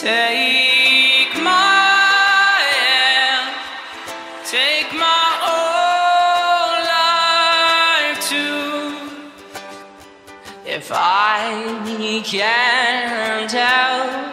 Take my hand, take my whole life too. If I can't help.